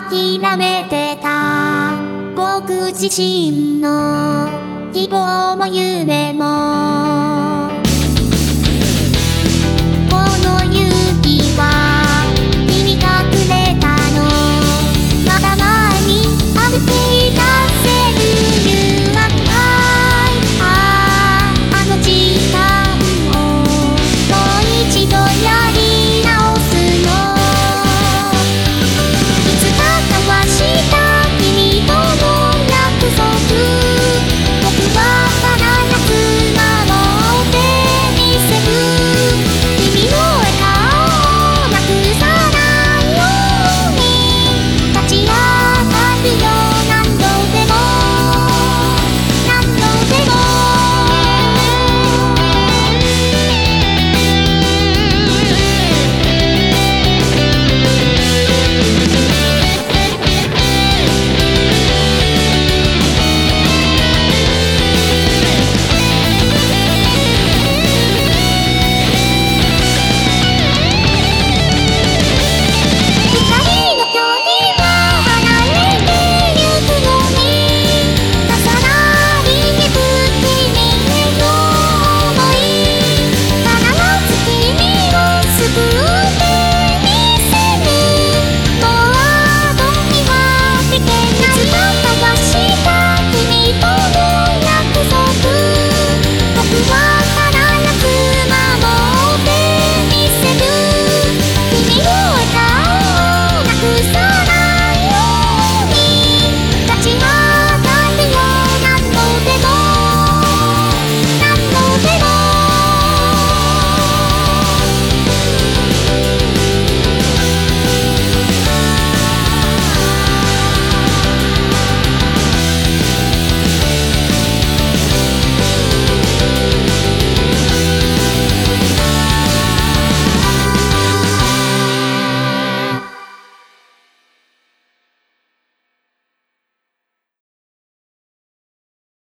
諦めてた。僕自身の希望も夢も